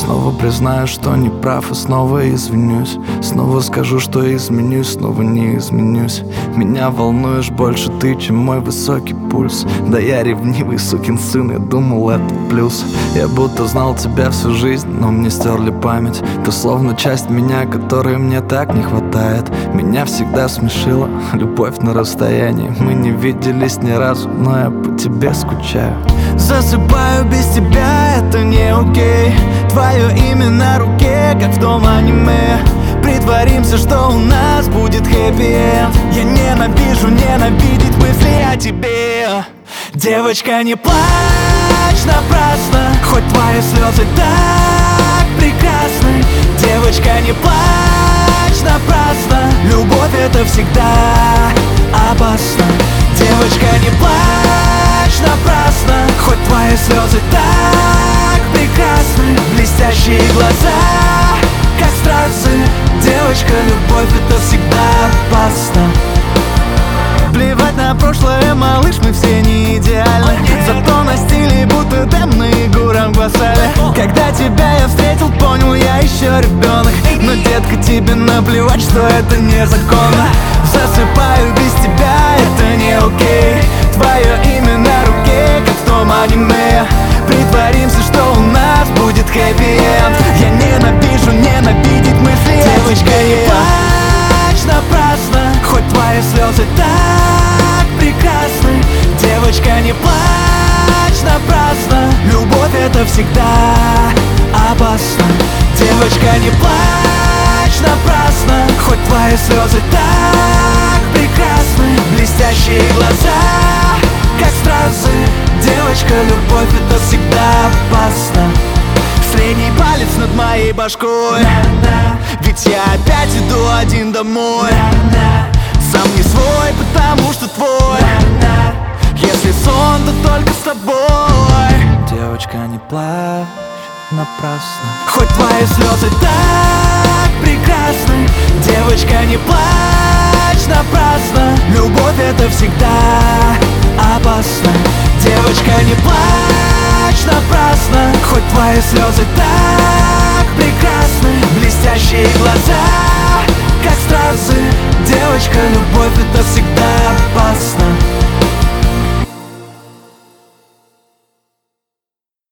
Снова признаю, что не прав и снова извинюсь. Снова скажу, что изменюсь, снова не изменюсь. Меня волнуешь больше ты, чем мой высокий пульс. Да я ревнивый сукин сын, я думал это плюс. Я будто знал тебя всю жизнь, но мне стерли память. Ты словно часть меня, которой мне так не хватает. Меня всегда смешила любовь на расстоянии. Мы не виделись ни разу, но я по тебе скучаю. Засыпаю без тебя, это не окей Твое имя на руке, как в том аниме. Притворимся, что у нас будет хэппи-энд Я ненавижу ненавидеть мысли о тебе. Девочка, не плачь напрасно Хоть твои слезы так прекрасны. Девочка, не плачь напрасно Любовь это всегда опасно. Девочка, не плачь напрасно Хоть твои слезы так Блестящие глаза, как стразы Девочка, любовь это всегда опасно. Плевать на прошлое, малыш, мы все не идеальны. Зато на стиле будто Дэм и Гурам Гвасали Когда тебя я встретил, понял, я еще ребенок. Но, детка, тебе наплевать, что это незаконно. Засыпаю без тебя, это не окей. Твое имя слезы так прекрасны. Девочка, не плачь напрасно. Любовь это всегда опасно. Девочка, не плачь напрасно. Хоть твои слезы так прекрасны. Блестящие глаза, как стразы. Девочка, любовь это всегда опасно. Средний палец над моей башкой. Ведь я опять иду один домой сон, то только с тобой. Девочка, не плачь напрасно. Хоть твои слезы так прекрасны. Девочка, не плачь напрасно. Любовь это всегда опасно. Девочка, не плачь напрасно. Хоть твои слезы так прекрасны. Блестящие глаза, как стразы. Девочка, любовь это всегда